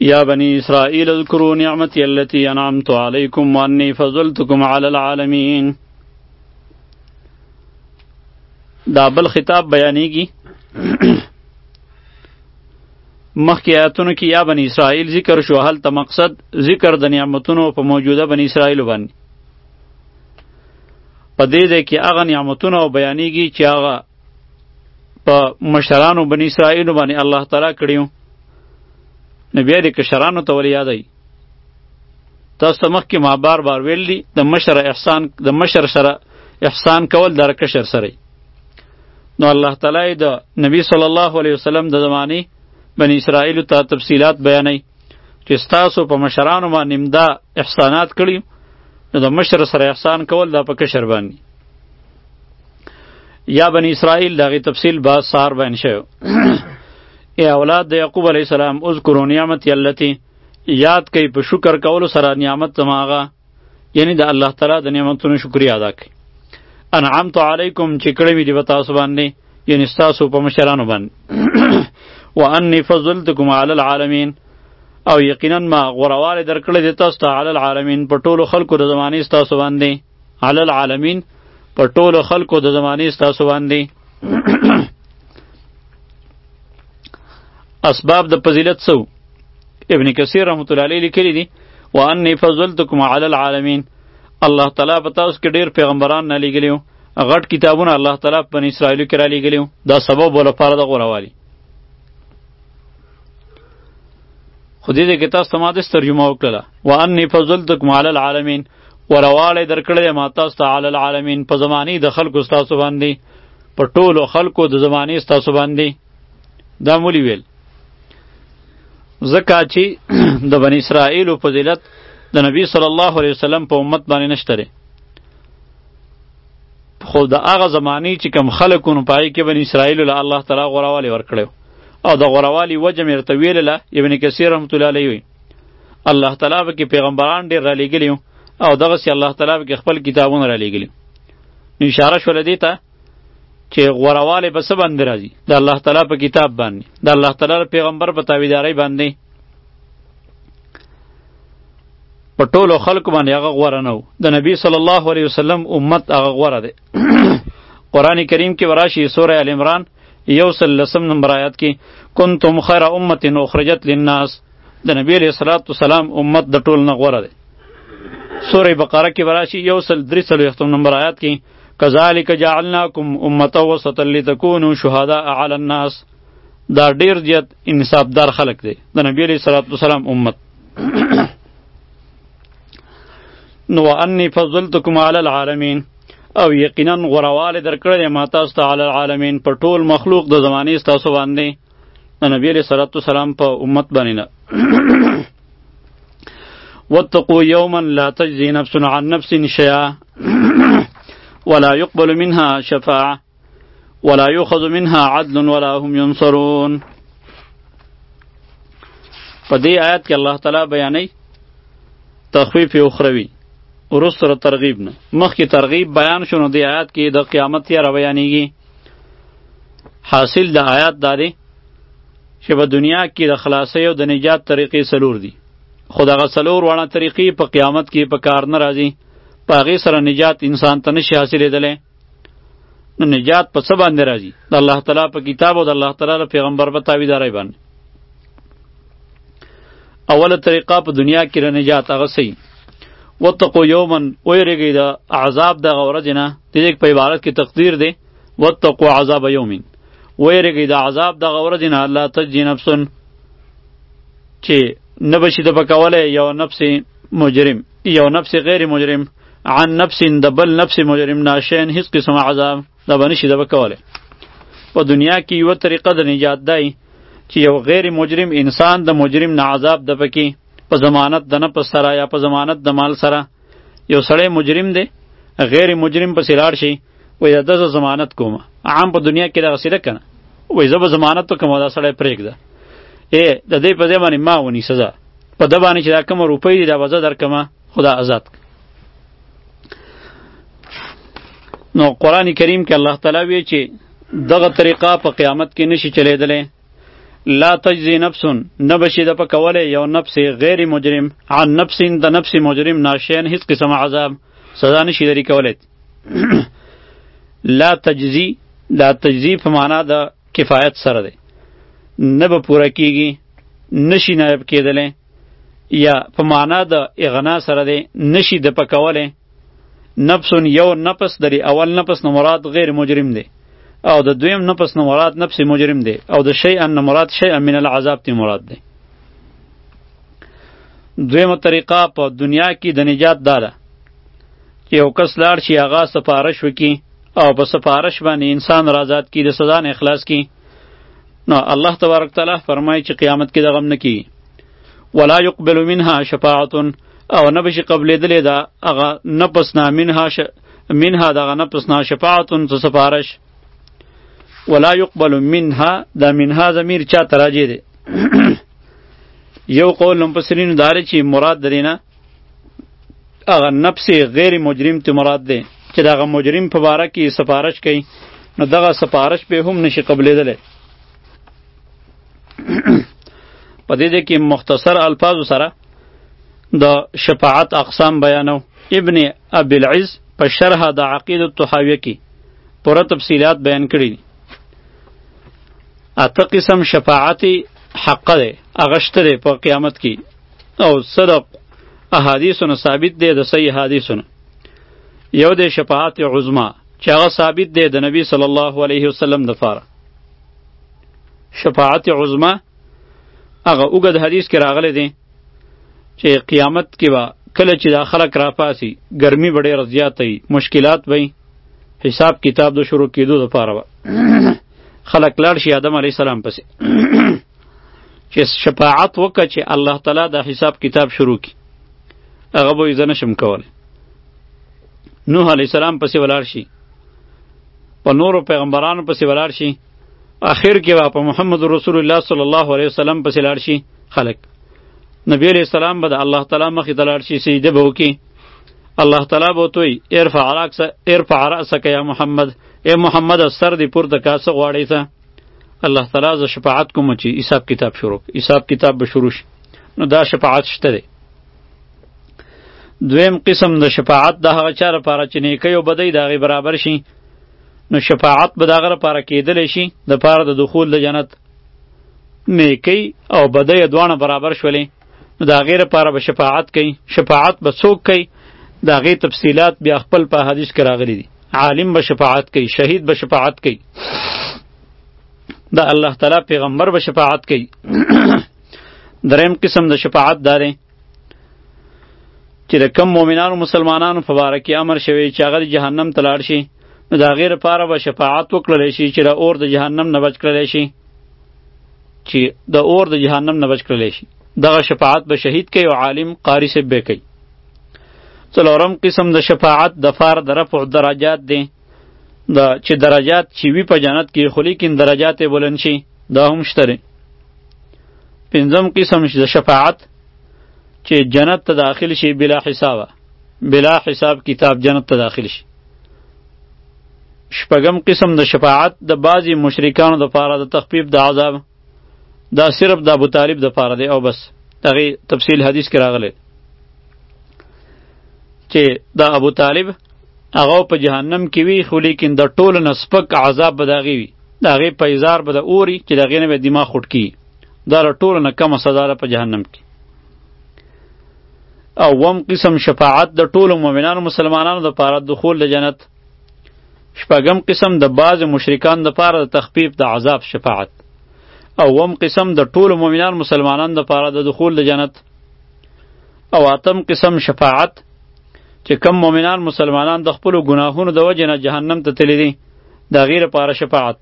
يا بني إسرائيل اذكروا نعمتي التي أنعمت عليكم وأني فضلتكم على العالمين دا بل خطاب بیانېږي مخکې آیاتونو کې یا بنی اسرائیل ذکر شو هلته مقصد ذکر د نعمتونو په موجوده بنی اسرائیل باندې په دې ځای کې هغه نعمتونه او بیانېږي چې هغه په مشرانو بنی اسرائیل باندې الله تعالی کړیو نو بیا دې کشرانو ته ولې یادای تاسو ته مخکې ما بار بار ویل دي د مشر احسان د مشر سره احسان کول در کشر سره نو الله تعالی د نبی صلی الله علیه وسلم د زمانی بنی اسرائیل ته تفصیلات بیانوي چې ستاسو په مشرانو باندې امدا احسانات کړی نو د مشر سره احسان کول دا په کشر باندې یا بنی اسرائیل دغه تفصیل با سار بین شو ای اولاد د یعقوب علی السلام اذکروا نعمت یلتی یاد کئ په شکر کولو سره نعمت تماغه یعنی د الله تعالی د نعمتونو شکریا ادا کړئ انعمت علیکم چې کړی مې دی په تاسو باندې یعنی ستاسو په مشرانو باندې وانی فضلتکم علی العالمین او یقینا ما غورواله درکړې د تاسو ته علی العالمین په ټولو خلکو د زمانه تاسو باندې علی العالمین پر ټولو خلکو د زمانې ستاسو باندې اسباب د فضیلت سو ابن کثیر رحمت الله علیه لیکلی دی وانی فضلتکم علی العالمین الله تعالی په تاسو کې ډیر پیغمبران نه لیږلیو غټ کتابونه الله تعالی په اسرائیل کې را لیږلیو دا سبب ولا پاره د غوروالی خو دې کې تاسو ته ما د ترجمه وکړه وانی فضلتکم علی العالمین ورواله درکړې ما تاسو ته علی العالمین په زمانی د خلکو تاسو باندې په ټولو خلکو د زمانی تاسو باندې دا مولی ویل زکه چې د بنی اسرائیل په فضیلت د نبی صلی الله علیه وسلم په امت باندې نشته خو د هغه زمانی چې کم خلکو نو پای کې بنی اسرائیل له الله تعالی غوراوالی ورکړو او د غوراوالی وجه مرته ویل له ابن کثیر رحمت الله علیه الله تعالی به کې پیغمبران ډېر را لېږلي او دغسې الله تعالی به کې خپل کتابونه را لېږلي نو اشاره شوله دې ته چې غوروالی به څه باندې راځي د الله تعالی په کتاب باندې د الله تعالی پیغمبر په تابعدارۍ باندې په ټولو خلکو باندې هغه غوره نه و د نبی صلی الله علیه وسلم امت هغه غوره دی قران کریم کې وراشي سوره ال عمران یو سل لسم نمبر آیات کې کنتم خیر امه اخرجت للناس د نبی علیہ الصلوۃ والسلام امت د ټول نه غوره ده سوره بقره کې وراشي یو سل درې سل یختم نمبر آیات کې کذالک جعلناکم امه وسطا لتكونوا شهداء علی الناس دا ډیر زیات انصاف دار خلق دی د نبی علیہ الصلوۃ والسلام امت نو انی فضلتکم علی العالمین او یقینا غرواله درکړې ما تاسو ته علی العالمین په ټول مخلوق د زمانه تاسو باندې د نبی علیہ الصلوۃ والسلام په امت باندې نه واتقوا یوما لا تجزی نفس عن نفس شیئا ولا يقبل منها شفاعه ولا يؤخذ منها عدل ولا هم ينصرون په دې آیات کې الله تعالی بیانوي تخفیف اخروی ورس سره ترغیب نه مخکې ترغیب بیان شونه دی آیات کې د قیامت تیاره بیانېږي حاصل د آیات دا دی چې په دنیا کې د خلاصۍ او د نجات طریقې څلور دي خو دغه څلور واړه طریقې په قیامت کې په کار نه راځي په هغې سره نجات انسان ته نشي حاصلېدلی نو نجات په څه باندې راځي د الله تعالی په کتاب او د الله تعالی د پیغمبر په تابعدارۍ باندې اوله طریقه په دنیا کې د نجات هغه سي وتقو یوما ویریږي د عذاب د غورځ نه د دې په عبارت کې تقدیر دی وتقو عذاب یومین ویریږي د عذاب د غورځ نه الله تجی نفسن چې نبشي د بکوله یو نفس مجرم یو نفس غیر مجرم عن نفس د بل نفس مجرم ناشین هیڅ قسم عذاب دا به نشي دا به کولی په دنیا کې یوه طریقه د نجات دی چې یو غیر مجرم انسان د مجرم نه عذاب د پکې په ضمانت د نه په سره یا په ضمانت د مال سره یو سړی مجرم دی غیر مجرم پسې لاړ شي وایي دا دزه ضمانت کوم عام په دنیا کې دغسې ده که نه وایي زه به ضمانت وکړم دا سړی پرېږده ای د دې په ځای باندې ما ونی سزا په ده باندې چې دا کومه روپۍ دي دا به زه درکړم خدا آزاد کړ نو قران کریم کې الله تعالی وی چې دغه طریقه په قیامت کې نشي چلیدلې لا تجزی نفس نه بشي د پکوله یو نفس غیر مجرم عن نفس د نفس مجرم ناشین هیڅ قسم عذاب سزا نشي لري کولای لا تجزی لا تجزی په معنا د کفایت سره ده نه به پوره کیږي نشي نایب کېدلی یا په معنا د اغنا سره دی نشي د پکوله نفس یو نفس دری اول نفس نه مراد غیر مجرم دی او د دویم نفس نه مراد نفس مجرم دی او د شیء نه مراد شیء من العذاب تی مراد دی دویمه طریقه په دنیا کې د نجات دا ده چې یو کس لاړ شي هغه سفارش وکړي او په سفارش باندې انسان را آزاد کړي د سزا نه اخلاص کړي نو الله تبارک تعالی فرمایي چې قیامت کې دغم نه کی ولا يقبل منها شفاعت او نه بشي قبلېدلې دا هغه نه پسنا منها ش... منها دغه نه پسنا شفاعت څه سفارش ولا يقبل منها دا منها ضمیر چا تراجه دی یو قول لمپسرین داره چې مراد درینه هغه نفس غیر مجرم ته مراد دی چې دغه مجرم په باره کې سفارش کوي نو دغه سفارش به هم نشي قبلېدلی په دې ځای کې مختصر الفاظو سره د شفاعت اقسام بیانو ابن ابي العز په شرح د عقید الطحاویه کې پوره تفصیلات بیان کړي دي اته قسم شفاعت حق دی هغه شته دی په قیامت کې او صدق احادیثونه ثابت دی د صحیح حدیثونه یو د شفاعت عظما چې هغه ثابت دی د نبی صلی الله علیه وسلم د فاره شفاعت عظما هغه اوږد حدیث کې راغلی دی چې قیامت کې به کله چې دا خلک راپاسي ګرمي به ډېره زیاته وي مشکلات به حساب کتاب د شروع کېدو دپاره به خلک لاړ شي آدم علیه السلام پسې چې شفاعت وکړه چې الله تعالی د حساب کتاب شروع کی هغه به یې نشم کول نوح علی السلام پسې ولاړ شي په نورو پیغمبرانو پسې ولاړ شي اخر کې به په محمد رسول الله صلی الله علیه وسلم پسې لاړ شي خلک نبی علیہ السلام به د الله تعالی مخې ته لاړ شي سجده به وکړي الله تعالی به توی ارفع راسک ارفع راسک یا محمد اے محمد سر دی پورته کاسه غواړی ته الله تعالی ز شفاعت کوم چې حساب کتاب شروع حساب کتاب به شروع شي نو دا شفاعت شته دی دویم قسم د شفاعت د هغه چا لپاره چې نیکی او بدی د هغې برابر شي نو شفاعت به د هغه لپاره کېدلی شي د پاره د دخول د جنت نیکی او بدی دواړه برابر شولې نو د هغې لپاره به شفاعت کوي شفاعت به څوک کوي د هغې تفصیلات بیا خپل په حدیث کې راغلي دي عالم به شفاعت کوي شهید به شفاعت کوي د الله تعالی پیغمبر به شفاعت کوي دریم قسم د شفاعت داره چې د کم مؤمنانو مسلمانانو په باره کې امر شوی چې هغه جهنم ته لاړ شي نو د هغې لپاره به شفاعت وکړلی شي چې د اور د جهنم نه بچ کړلی شي چې د اور د جهنم نه بچ کړلی شي دغه شفاعت به شهید کوي او عالم قاری صاحب به کوي څلورم قسم د شفاعت د فار د رفع درجات دی دا چې درجات چې وی په جنت کې خو لیکن درجات بلند شي دا هم شته دی پنځم قسم د شفاعت چې جنت ته داخل شي بلا حسابه بلا حساب کتاب جنت ته داخل شي شپږم قسم د شفاعت د بعضی مشرکانو د پاره د تخفیف د عذاب دا صرف د ابو طالب د پاره دی او بس دغه تفصیل حدیث کې راغلی چې دا ابو طالب هغه په جهنم کې وی خو لیکن د ټولو نه سپک عذاب به دغه وی د هغې په اظهار به د اوري چې د هغې نه به دماغ خوټ کي دا له ټولو نه کمه سزا ده په جهنم کې او وم قسم شفاعت د ټولو مؤمنانو مسلمانانو دپاره دخول د جنت شپږم قسم د بعض مشرکان د پاره د تخفیف د عذاب شفاعت او وم قسم د ټولو مؤمنان مسلمانان د پاره د دخول د جنت او اتم قسم شفاعت چې کم مؤمنان مسلمانان د خپل ګناهونو د وجه نه جهنم ته تللی دي د غیر پاره شفاعت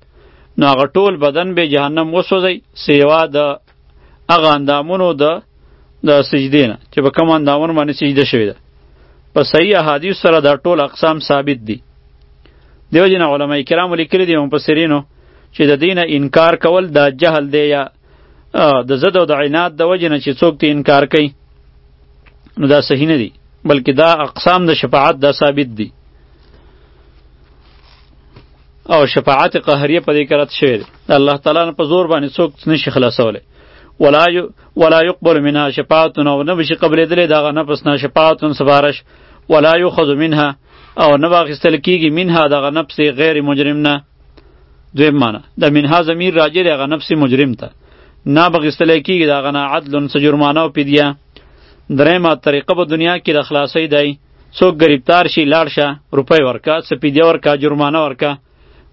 نو هغه ټول بدن به جهنم وسوځي سیوا د هغه اندامونو د د سجدې نه چې په کوم اندامونو باندې سجده شوې ده په صحیح احادیث سره دا ټول اقسام ثابت دي دیو جن علماء کرام لیکلي دي مفسرینو چې د دینه انکار کول دا جهل دی یا د زد او د عناد د وجه نه چې څوک ته انکار کوي نو دا صحیح نه دی بلکې دا اقسام د شفاعت دا ثابت دي او شفاعت قهریه په دې کرت شوی دی د الله تعالی نه په زور باندې څوک نشي خلاصولی ولا ي... ولا يقبل منها شفاعت او نه بشي قبلېدلی دغه نفس نه شفاعت سفارش ولا يؤخذ منها او نه واخیستل کیږي منها دغه نفس غیر مجرم نه دویم معنی د منها ضمیر راجع دی هغه نفس مجرم ته نه بغیستل کیږي دغه نه عدل سجرمانه او پیدیه درېمه طریقه په دنیا کې د خلاصۍ دی څوک گرفتار شي لاړ شه روپۍ ورکا سپیدی ورکا جرمانه ورکا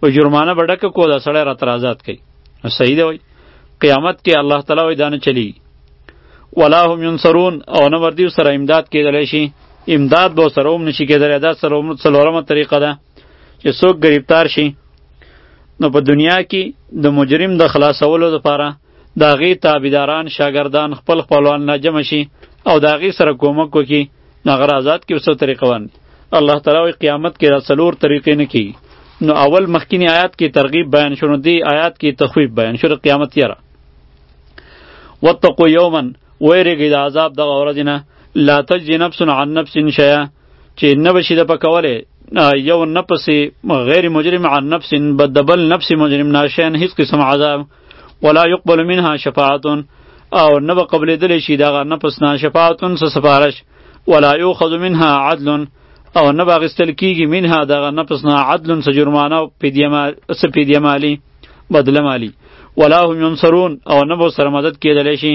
و جرمانه به ډکه کو دا سړی راته آزاد کوي نو صحیح دی وای قیامت کې الله تعالی وای دا نه چلی ولا هم ینصرون او نه وردی سره امداد کېدلی شي امداد به سره هم نشي کېدلی دا سره هم څلورمه طریقه ده چې څوک گرفتار شي نو په دنیا کې د مجرم د خلاصولو لپاره د هغې تابعداران شاګردان خپل خپلوان نه جمع شي او د هغې سره کومک وکړي نو هغه آزاد کړي څو طریقه باندې الله تعالی وایي قیامت کې دا څلور طریقې نه کیږي نو اول مخکینی آیات کې ترغیب بیان شو نو دی آیات کې تخویب بیان شو د قیامت یاره واتقوا یوما ویرېږئ د عذاب دغه ورځې نه لا تجزي نفس عن نفس شیئا چې نه به شي د پکولی یو نفس غیر مجرم عن نفس بد بل نفس مجرم ناشین هیڅ قسم عذاب ولا يقبل منها شفاعتون او نه به قبلېدلی شي دغه نفس نه شفاعتون څه سفارش ولا یوخذ منها عدل او نه به اخیستل کېږي منها دغه نفس نه عدل څه جرمانه او څه فدیه مالي بدله مالي ولا هم ینصرون او نه به سره مدد کېدلی شي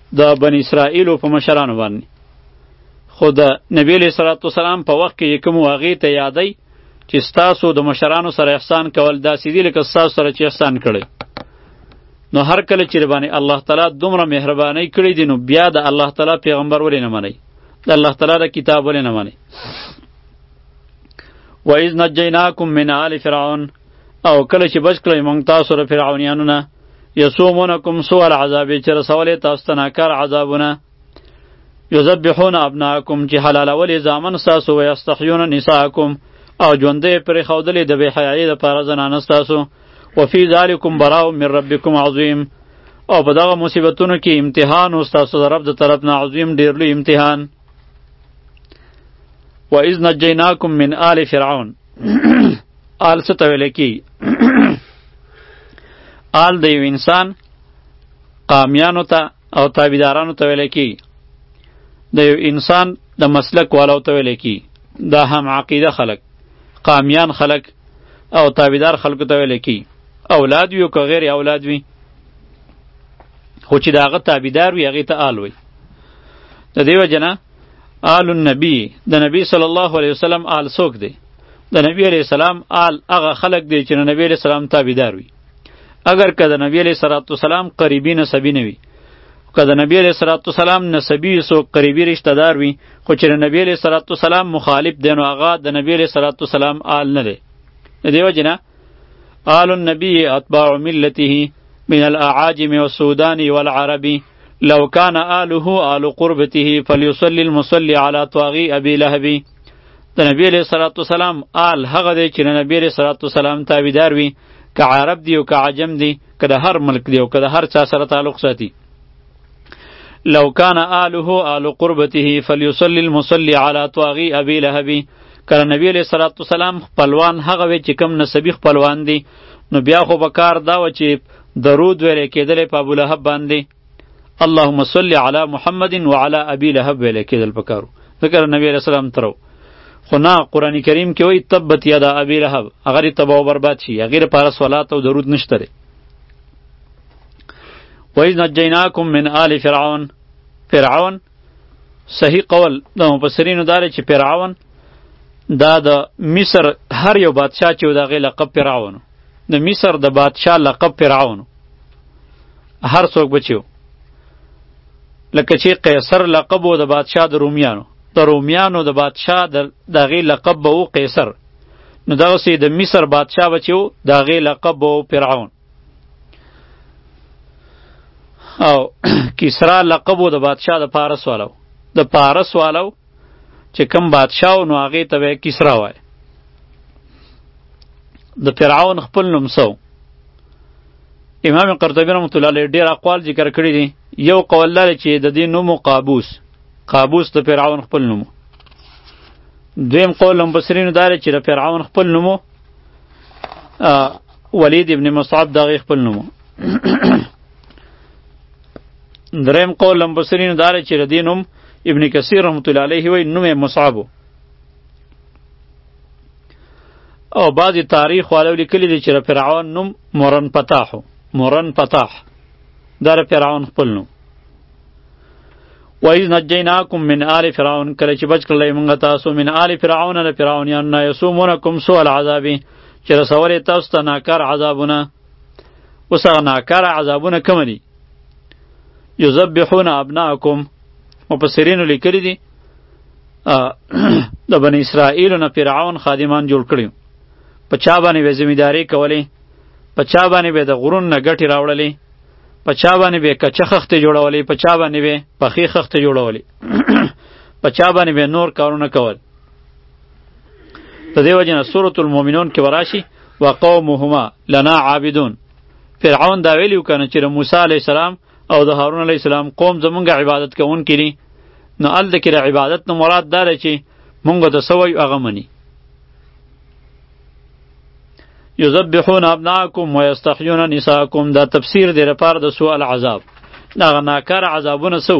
د بنی اسرائیلو په مشرانو باندې خو د نبی علیه صلات وسلام په وخت کې کوم واغې ته یادی چې ستاسو د مشرانو سره احسان کول داسې دي لکه ستاسو سره چې احسان کړی نو هر کله چې باندې الله تعالی دومره مهرباني کړې دي نو بیا د الله تعالی پیغمبر ولې نه منئ د الله تعالی د کتاب ولې نه منئ و اذ نجیناکم من آل فرعون او کله چې بچ کړی مونږ تاسو له فرعونیانو نه یسومونکم سوء العذاب چې رسولې تاسو ته ناکار عذابونه یذبحون ابناکم چې حلالولې زامن ستاسو و یستحیون نساکم او ژوندې پرې ښودلې د بې حیایي دپاره زنانه ستاسو وفي ذلکم براء من ربکم عظیم او په دغه مصیبتونو کې امتحان او ستاسو د رب د طرف نه عظیم ډېر لوی امتحان و اذ نجیناکم من آل فرعون آل څه ته ویل کی آل د یو انسان قامیانو ته او تابعدارانو ته ویل کی د یو انسان د مسلک والو ته ویل کی دا هم عقیده خلق قامیان خلق او تابعدار خلق ته ویل کی اولاد وي او که غیر اولاد وي خو چې د هغه تابعدار وي هغې ته آل وي د دیو جنا آل النبی د نبی صلی الله علیه وسلم آل سوک دی د نبی علیه السلام آل هغه خلق دی چې نبی علیه السلام تابعدار وي اگر که د نبی علیه السلام قریبی نسبی نه وي که د نبی علیه السلام نسبی سو قریبی رشتہ دار وي خو چې د نبی علیه السلام مخالف دی نو هغه د نبی علیه السلام آل نه دی د دیو جنا آل النبی اتباع ملته من الاعاجم والسودان والعربی لو کان آله آل قربته فلیصلی المصلی علی طاغی ابی لهب د نبی علیہ الصلوۃ والسلام آل هغه دی چې نبی علیہ الصلوۃ والسلام تابعدار وي که عرب دی او که عجم دی که د هر ملک دی او که د هر چا سره تعلق ساتي لو کان آله آل قربته فلیصلی المصلی علی طاغی ابی لهب کله نبی علیہ الصلوۃ والسلام خپلوان هغه وی چې کم نسبی خپلوان دي نو بیا خو به کار دا و چې درود ویل کېدل په ابو لهب باندې اللهم صل علی محمد وعلى ابي لهب ویل کېدل پکارو ذکر نبی رسول الله ترو خو نه قران کریم کې وایي تبت یدا ابي لهب هغه ری تباہ برباد شي هغه لپاره صلات او درود نشته لري وایي نجیناکم من آل فرعون فرعون صحیح قول د مفسرینو داره چې فرعون دا د مصر هر یو بادشاه چې د غی لقب فرعون د مصر د بادشاه لقب فرعون هر څوک بچیو لکه چې قیصر لقب و د بادشاه د رومیانو د رومیانو د بادشاه د دغه لقب به و قیصر نو دغه سي د مصر بادشاه بچیو دغه لقب به و فرعون او کسرا لقب و د بادشاه د پارس والو د پارس والو چې کم بادشاه نو هغه ته به کسرا وای د فرعون خپل نوم سو امام قرطبی رحمت الله علیه ډیر اقوال ذکر کړی دي یو قول لري چې د دې نوم قابوس قابوس د فرعون خپل نوم دویم قول هم بصرینو دار چې د فرعون خپل نوم ولید ابن مصعب دغه خپل نوم دریم قول لمبسرین دار چې ردینم ابن کثیر رحمت الله علیه وی نوم مصعب او بعضی تاریخ والو لیکلی دی چې فرعون نوم مورن پتاح مورن پتاح دار فرعون خپل نوم وایز نجیناکم من آل فرعون کله چې بچ کړلې موږ تاسو من آل فرعون له فرعونیان نه یسومونکم سوء العذاب چې رسولې تاسو ته ناکار عذابونه اوس هغه ناکاره عذابونه کوم دي یذبحون ابناکم مفسرینو لیکلي دي د بنی اسرائیل نه فرعون خادمان جوړ کړي په چا باندې به ذمہداري کولې په چا باندې به د غرون نه ګټي راوړلې په چا باندې به کچه خخته جوړولې په چا باندې به پخې خخته جوړولې په چا باندې به نور کارونه کول د دې وجه نه سورة المؤمنون کې وراشي وقومهما لنا عابدون فرعون دا ویلیو کنه چې موسی علی السلام او د هارون علی السلام قوم زمونږ عبادت کوونکي دي نو ال د کې عبادت نو مراد دا دی چې مونږ ته سوی هغه مني یذبحون ابناکم و یستحیون نساکم دا تفسیر دی لپاره د سوء العذاب دا ناکار عذابونه سو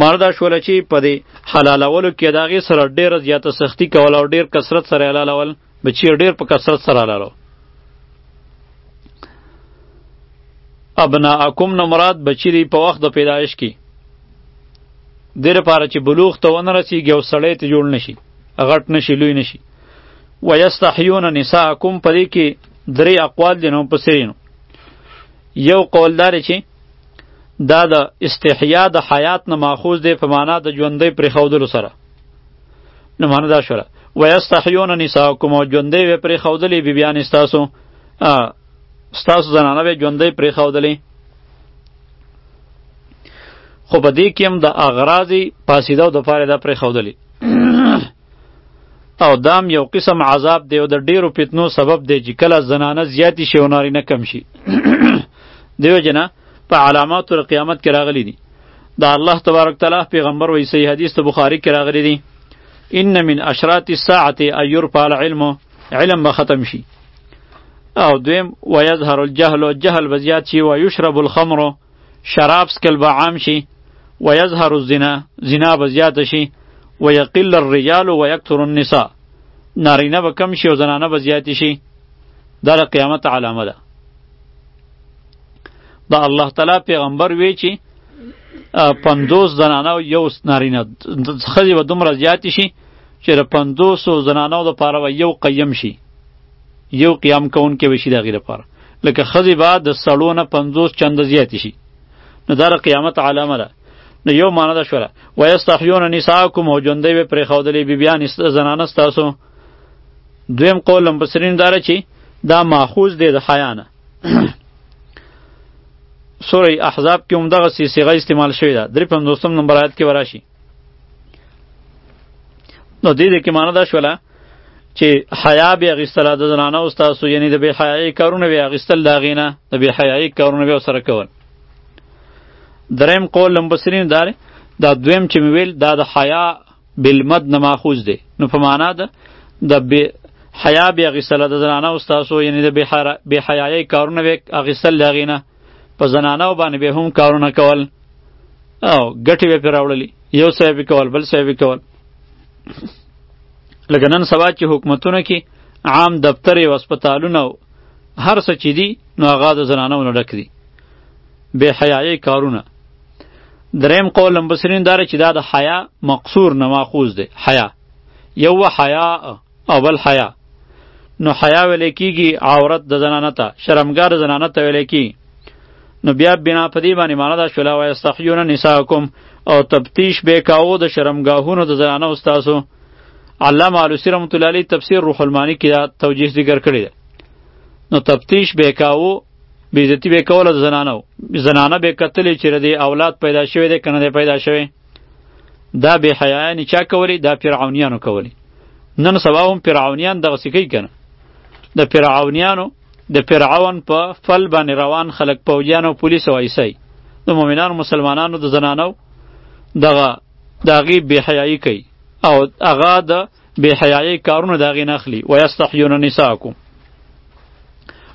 معنی دا شوله چې په دې حلالولو کې د هغې سره ډېره زیاته سختی کوله او ډېر کثرت سره یې حلالول به چې ډېر په کثرت سره حلالو ابناءکم نه مراد بچی دی په وخت د پیدایش کې دې لپاره چې بلوغ ته ونه رسیږي او سړی ته جوړ نشي غټ نشي لوی نشي ویستحیون نساءکم په دې کې درې اقوال دي نو پسرینو یو قول دار چې دا د استحیا د حیات نه ماخوذ دی په معنا د ژوندۍ پرې خودلو سره نو معنا دا شوله ویستحیون نساکم او ژوندۍ وې پرې خودلې بی بیان ستاسو ستاسو زنانه به ژوندۍ پرې خودلې خو په دې کې هم د اغراض پاسیدو د پاره دا پرې خودلې او دام یو قسم عذاب دی او د ډیرو فتنو سبب دی چې کله زنانه زیاتی شي او نارینه کم شي دیو جنا په علامات تر قیامت کې راغلي دي دا الله تبارک تعالی پیغمبر وایي صحیح حدیث ته بخاری کې راغلي دي ان من اشراط الساعه ايور پال علم علم به ختم شي او دویم ويظهر الجهل جهل بزیات شي ويشرب الخمر شراب سکل به عام شي ويظهر الزنا زنا به زیات شي ويقل الرجال ويكثر النساء نارینه به کم شي او زنانه به زیات شي دا د قیامت علامه ده دا الله تعالی پیغمبر وی چې پندوس زنانه او یو نارینه خځې به دومره زیات شي چې د پندوسو زنانو لپاره به یو قیم شي یو قیام کوونکی به شي د هغې لپاره لکه ښځې به د سړو نه پنځوس چنده زیاتې شي نو دا د قیامت علامه ده نو یو معنا ده شوله ویستحیون نساکم او ژوندی به پرېښودلې بیبیانې زنانه ستاسو دویم قول هم بصرین داره چې دا ماخوذ دی د حیا نه سوره احزاب کې هم دغه صیغه استعمال شوې ده درې پنځوسم نمبر آیت کې به راشي نو دې دې کې معنی دا شوله چې حیا به اغستل د زنانه او تاسو یعنی د بے حیاي کارونه به اغستل دا غینه د بے حیاي کارونه به سره کول دریم قول لمبسرین دار دا دویم چې ویل دا د حیا بالمد نه ماخوذ دی نو په معنا ده د بے حیا به اغستل د زنانه او تاسو یعنی د بے حیاي کارونه به اغستل دا غینه په زنانو باندې به هم کارونه کول او ګټې به پرې راوړلې یو څه به کول بل څه به کول لکه نن سبا چې حکومتونه کې عام دفتر او هسپتالونه او هر څه چې دي نو هغه د زنانو نه ډک دي بې حیایي کارونه دریم قول لمبسرین داره چې دا د حیا مقصور نه ماخوذ دی حیا یو حیا او بل حیا نو حیا ویل کیږي عورت د زنانه ته شرمګار زنانه ته ویل کی نو بیا بنا په دې باندې معنا دا شولا وای استخیون نساکم او تفتیش به کاو د شرمګاهونو د زنانه استادو علامه علوسی رحمت الله علیه تفسیر روح المانی کې دا توجیه ذکر کړی نو تفتیش به کاو بیزتی به کوله زنانه زنانه به قتل چې ردی اولاد پیدا شوی دی کنه پیدا شوی دا به حیاانې چا کولی دا فرعونیانو کولی نن سبا هم فرعونیان دغه سکی کنه د فرعونیانو د فرعون په فل باندې روان خلک پوجیان او پولیس او ایسای د مؤمنانو مسلمانانو د زنانو دغه داغي بهحیايي کوي او هغه د بې حیایۍ کارونه د هغې نه اخلي ویستحیون نساکم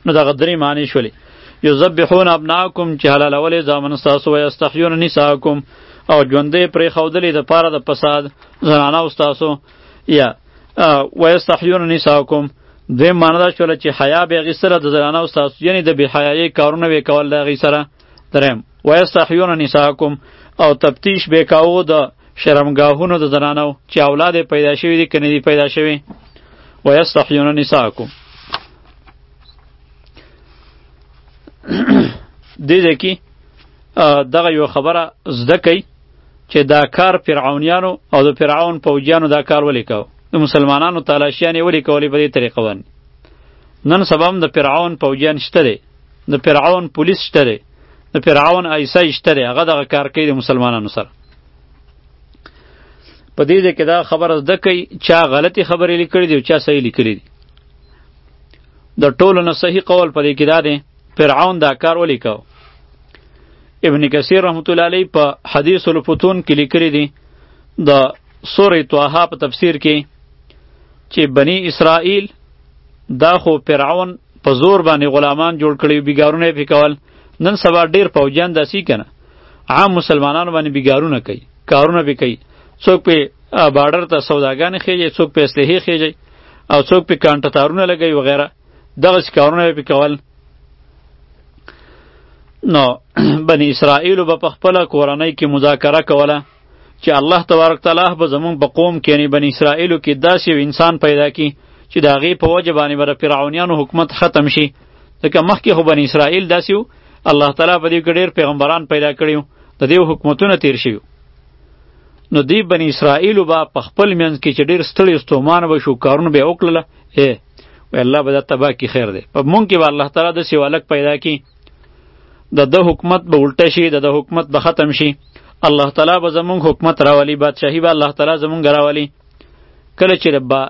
نو دغه درې معنی شولې یذبحون ابناکم چې حلالولې زامن ستاسو ویستحیون نساکم او ژوندې پرې ښودلې د پاره د فساد زنانه ستاسو یا ویستحیون نساکم دوی معنی دا شوله چې حیا به غیسره د زنانه ستاسو یعنی د بې حیایۍ کارونه وې کول د غیسره درم ويستحيون نساءکم او تفتیش به کاوه د شرمګاهونو د زنانو چې اولاد پیدا شوی دي کنه دي پیدا شوی ويستحيون نساءکم دې دې کې دغه یو خبره زده کوي چې دا کار فرعونیانو او د فرعون پوجیانو دا کار ولې کاوه د مسلمانانو تالاشیانې ولې کولې په دې طریقه باندې نن سبا هم د فرعون پوجیان شته دی د فرعون پولیس شته دی د فرعون ایسای شته دی هغه دغه کار کوي د مسلمانانو سره په دې ځای کې دا خبره زده کوي چا غلطي خبرې لیکلې دي او چا صحیح لیکلې دي د ټولو نه صحیح قول په دې کې دا دی فرعون دا کار ولیکاو ابن کثیر رحمت الله علیه په حدیث الفتون کې لیکلي دي د سورې طه په تفسیر کې چې بنی اسرائیل دا خو فرعون په زور باندې غلامان جوړ کړي بیګارونه پی کول نن سبا ډیر پوجان داسی کنه عام مسلمانانو باندې بیګارونه کوي کارونه به کوي څوک په بارډر ته سوداګان خېږي څوک په اسلحه خېږي او څوک په کانټه تارونه لګي وغیرہ دغه کارونه به کول نو بنی اسرائیل به په خپل کورنۍ کې مذاکره کوله چې الله تبارک تعالی به زمونږ په قوم کې یعنی بنی اسرائیلو کې داسې یو انسان پیدا کی چې د هغې په وجه باندې به د فرعونیانو حکومت ختم شي ځکه مخکې خو بنی اسرائیل داسې وو الله تعالی په دې کې ډېر پیغمبران پیدا کړي وو د دې حکومتونه تیر شوي نو دی بنی اسرائیلو به په خپل منځ کې چې ډېر ستړي ستومانه به شو کارونه به یې وکړله ای وایي الله به دا تباه کړي خیر دی په مونږ کې به الله تعالی داسې یو هلک پیدا کړي د د حکومت به الټه شي د د حکومت به ختم شي الله تعالی به زمونږ حکومت راولي بادشاهي به الله تعالی زمونږ راولي کله چې ربا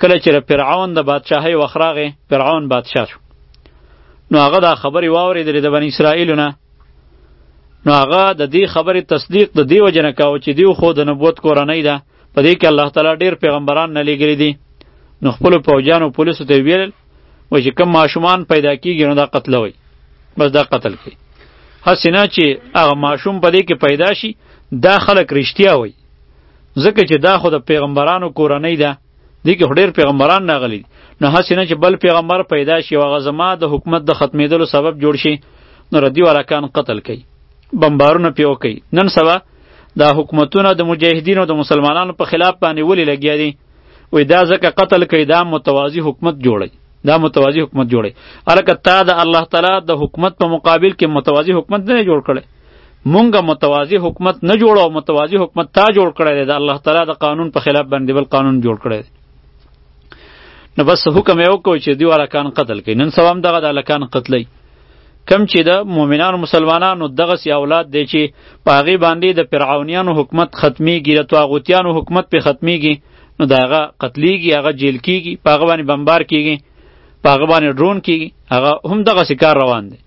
کله چې فرعون د بادشاهي وخراغه فرعون بادشاه شو نو هغه دا خبرې واورېدلې د بنی اسرائیلو نه نو هغه د دې خبرې تصدیق د دې وجه نه کاوه چې دیو خو د نبوت کورنۍ ده په دې کې الله تعالی ډیر پیغمبران نه لګری دي نو خپل پوجانو پولیسو ته ویل و چې کوم ماشومان پیدا کیږي نو دا قتلوي بس دا قتل کی حسینا چې هغه ماشوم په دې کې پیدا شي دا خلک رښتیا وي ځکه چې دا خو د پیغمبرانو کورنۍ ده دې کې ډېر پیغمبران راغلي نو هسې نه چې بل پیغمبر پیدا شي او هغه زما د حکومت د ختمېدلو سبب جوړ شي نو ردي والا کان قتل کوي بمبارونه پې وکړي نن سبا دا حکومتونه د مجاهدینو د مسلمانانو په خلاف باندې ولې لګیا دي وې دا ځکه قتل کوي دا متوازی حکومت جوړي دا متوازی حکومت جوړي الکه تا د الله تعالی د حکومت په مقابل کې متوازی حکومت نه جوړ کړي مونږه متوازی حکومت نه جوړو متوازی حکومت تا جوړ کړی دی د الله تعالی د قانون په خلاف باندې بل قانون جوړ کړی دی نو بس حکم یې وکړو چې دیو هلکان قتل کړي نن سبا هم دغه د هلکان قتلوي کم چې د مؤمنانو مسلمانانو دغه سی اولاد دی چې پاغي باندې د فرعونیانو حکومت ختميږي د طاغوتیانو حکومت په ختميږي نو داغه قتليږي هغه جیل کیږي پاغه باندې بمبار کیږي پاغه باندې ډرون کیږي هغه هم دغه سی کار روان دی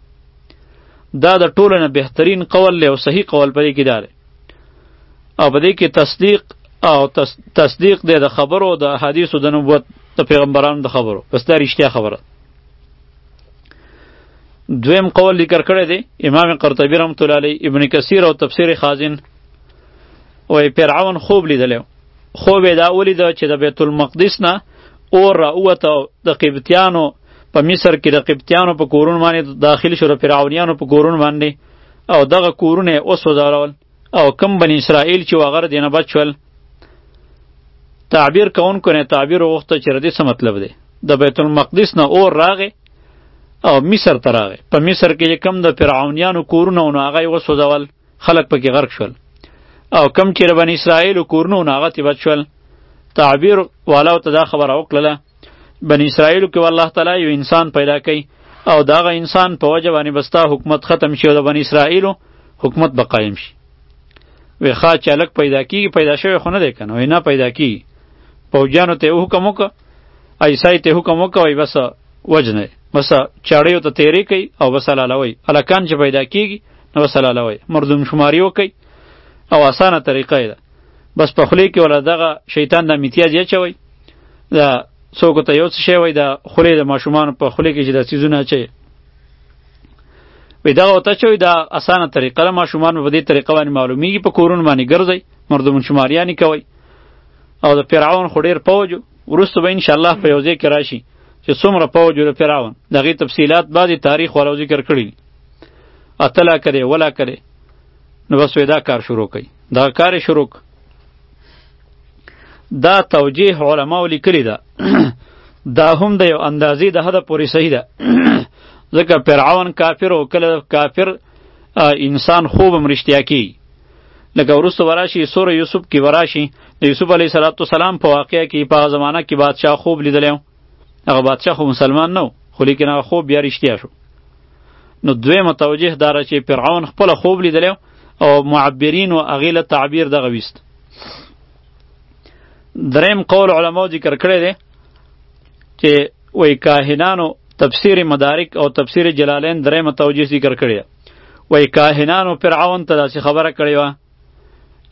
دا د ټولو نه بهترین قول له او صحیح قول پرې کې دار او په دې کې تصدیق او تصدیق د خبرو د حدیثو د نبوت د پیغمبرانو د خبرو پس دا رښتیا خبره دویم قول ذکر کړی دی امام قرطبی رحمت الله علیه ابن کثیر او تفسیر خازن وای فرعون خوب لیدلی خوب یې دا ولید چې د بیت المقدس نه اور را اوته د قبطیانو په مصر کې د قبطیانو په کورون باندې داخل شو د فرعونیانو په کورون باندې او دغه کورونه اوس وځارول او کم بنی اسرائیل چې وغر دینه بچول تعبیر کوونکو نه تعبیر وغوښته چې ردی څه مطلب دی د بیت المقدس نه اور راغې او مصر ته راغې په مصر کې کم د فرعونیانو کورونه او هغه یې وسوځول خلک پکې غرق شول او کم چې بنی اسرائیل کورونه او هغه تی بچول تعبیر والاو ته دا خبره وکړله بنی اسرائیل کې الله تعالی یو انسان پیدا کړي او دا غ انسان په وجه باندې بستا حکومت ختم شي او د بنی اسرائیل حکومت به قائم شي وی ښا چالک پیدا کیږي پیدا شوی خو نه دی کنه وی نه پیدا کیږي پوجانو ته حکم وکړه ایسای ته حکم وکړه وی بس وجنه بس چاړیو ته تیری کوي او بس لالاوي الکان چې پیدا کیږي نو بس لالاوي مردم شماری وکړي او اسانه طریقه ده بس په خلی کې ولا دغه شیطان د میتیاج یې چوي دا څوک ته یو څه شی وای د خولې د ماشومان په خولې کې چې د سیزونه چي وی دغه وته چوي دا اسانه طریقه ده ماشومان په دې طریقه باندې معلومیږي په کورونو باندې ګرځي مردمون شماریانی کوي او د فرعون خو ډیر پوج ورسته به ان شاء الله په یوځای کې راشي چې څومره پوج د فرعون دغه تفصيلات بعضی تاریخ ولو ذکر کړی اتلا کړي ولا کړي نو بس ودا کار شروع کړي دا کار شروع کړي دا توجیه علماو لیکلی ده دا هم د یو اندازې د حد پورې صحیح ده ځکه فرعون کافر او کله کافر انسان خوب هم رښتیا کی لکه وروسته وراشي سور یوسف کې وراشي د یوسف علیه السلام په واقعه کې په زمانہ کې بادشاه خوب لیدلی هغه بادشاه خو مسلمان نه خو لیکن هغه خوب بیا رښتیا شو نو دوی متوجه داره چې فرعون خپل خوب لیدلی او معبرین او هغې له تعبیر دغه ویست دریم قول علماو ذکر کړی دی چې وای کاهنانو تفسیر مدارک او تفسیر جلالین درې متوجه ذکر کړی وای کاهنانو فرعون ته داسې خبره کړې وه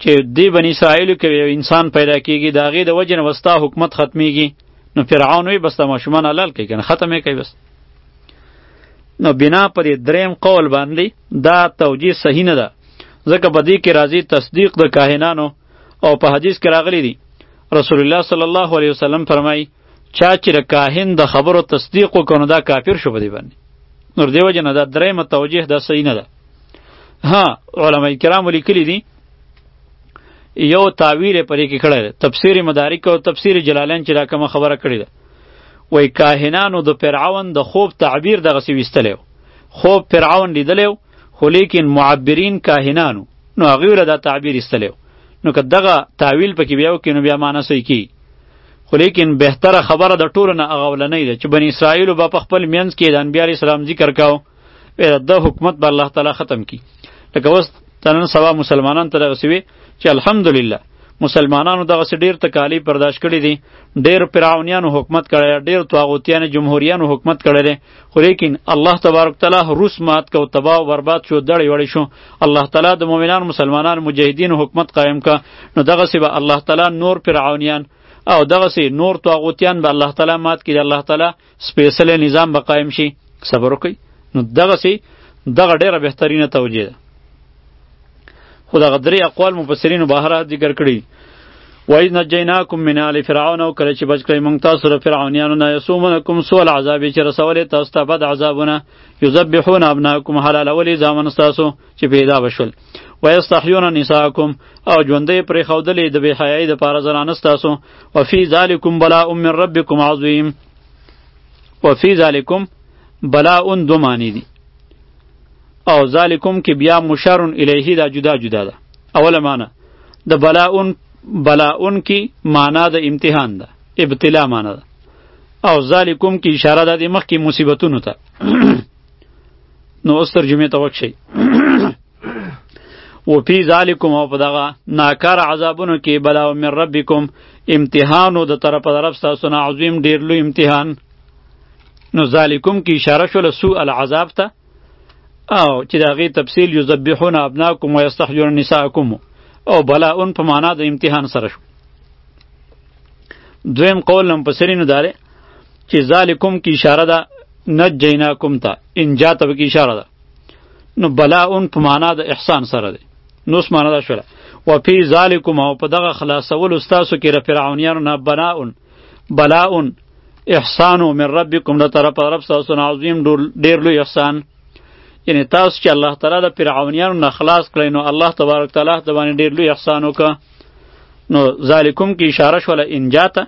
چې دی بنی اسرائیل کې یو انسان پیدا کیږي دا غي د وجه نه وستا حکومت ختميږي نو فرعون وي بس د ماشومان حلال کوي کنه ختمه کوي بس نو بنا پر دریم قول باندې دا توجیه صحیح نه ده ځکه په دې کې راځي تصدیق د کاهنانو او په حدیث کې راغلی دی رسول الله صلی الله علیه وسلم فرمایي چا چې د کاهن د خبرو تصدیق وکړو دا کافر شو په دې باندې نور دیو جن دا درېمه توجیه دا صحیح نه ده ها علما کرام لیکلي دي یو تعویل پرې کې کړی تفسیر مدارک او تفسیر جلالین چې دا کومه خبره کړې ده وای کاهنانو د فرعون د خوب تعبیر دغه سی وستلو خوب فرعون لیدلو خو لیکن معبرین کاهنانو نو هغه له دا تعبیر استلو نو که دغه تعویل پکې بیا وکینو بیا معنی سوی کی خو لیکن بهتره خبره د ټولو نه هغه ولنۍ ده چې بنی اسرائیلو به په خپل منځ کې د انبیای اسلام ذکر کاو پیره د حکومت به الله تعالی ختم کی لکه اوس تنن سبا مسلمانان تر غسوي چې الحمدلله مسلمانانو دغه سي ډیر تکالیف برداشت کړي دي ډیر فرعونیانو حکومت کړی ډیر طاغوتیان جمهوریانو حکومت کړی دي خو لیکن الله تبارک تعالی روس مات کو تباہ او برباد شو دړی وړی شو الله تعالی د مؤمنان مسلمانان مجاهدین حکومت قائم کا نو دغه سي به الله تعالی نور فرعونیان او دغه سي نور طاغوتیان به الله تعالی مات کړي الله تعالی سپېڅلی نظام به قایم شي صبر وکړئ نو دغسې دغه ډېره بهترینه توجیه ده خو دغه درې اقوال مفسرینو بهره ذکر کړي وای نجیناکم من آل فرعون او کله چې بچ کړی مونږ تاسو له فرعونیانو نه یسومنکم سوء العذاب چې رسولې تاسو ته بد عذابونه یذبحون ابناکم حلالولې زامن ستاسو چې پیدا بشول ويستحيون نساءکم او ژوندې پرې خودلې د بې حیاي د پاره زنانه ستاسو وفي ذالکم بلاء من ربکم عظیم وفي ذالکم بلاء دو معنی دي او ذالکم کې بیا مشار الیه دا جدا جدا ده اوله معنی د بلاء بلاء کې معنا د امتحان ده ابتلا معنا ده او ذالکم کې اشاره ده د مخکې مصیبتونو ته نو اوس ترجمه ته وکشي و فی ذالکم او په دغه ناکار عذابونو کې بلا من ربکم امتحان د طرف طرف تاسو نه عظیم ډیر لوی امتحان نو ذالکم کې اشاره شول سوء العذاب ته او چې دا غي تفصیل یذبحون ابناکم و یستحیون نساءکم او بلا اون په معنا د امتحان سره شو دویم قول لم پسرینو داره چې ذالکم کی اشاره ده نجیناکم ته انجا ته کی اشاره ده نو بلا اون په معنا د احسان سره ده نو اس معنا ده شوله و فی ذالکم او په دغه خلاصول استاسو کې را فرعونیانو نه بنا اون بلا اون احسان من ربکم له طرف رب تاسو نه عظیم ډیر لوی احسان یعنی تاسو چې الله تعالی د فرعونیانو نه خلاص کړئ نو الله تبارک تعالی د باندې ډیر لوی احسان وکړ نو ذالکم کی اشاره شوله انجا ته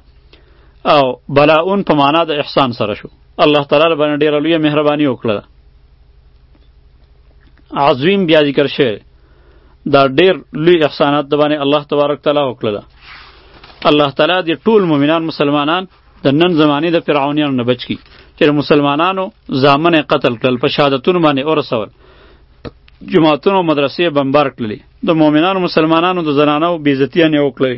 او بلاون په معنا د احسان سره شو الله تعالی باندې ډیره لویه مهرباني وکړه عظیم بیا ذکر شوی دا ډیر لوی احسانات د باندې الله تبارک تعالی وکړه الله تعالی دې ټول مؤمنان مسلمانان د نن زمانه د فرعونیانو نه بچ کی چې مسلمانانو ځامن قتل کړل په شهادتونو باندې اورسول جماعتونو مدرسې بمبار کړلې د مؤمنانو مسلمانانو د زنانو بیزتیانې وکړلې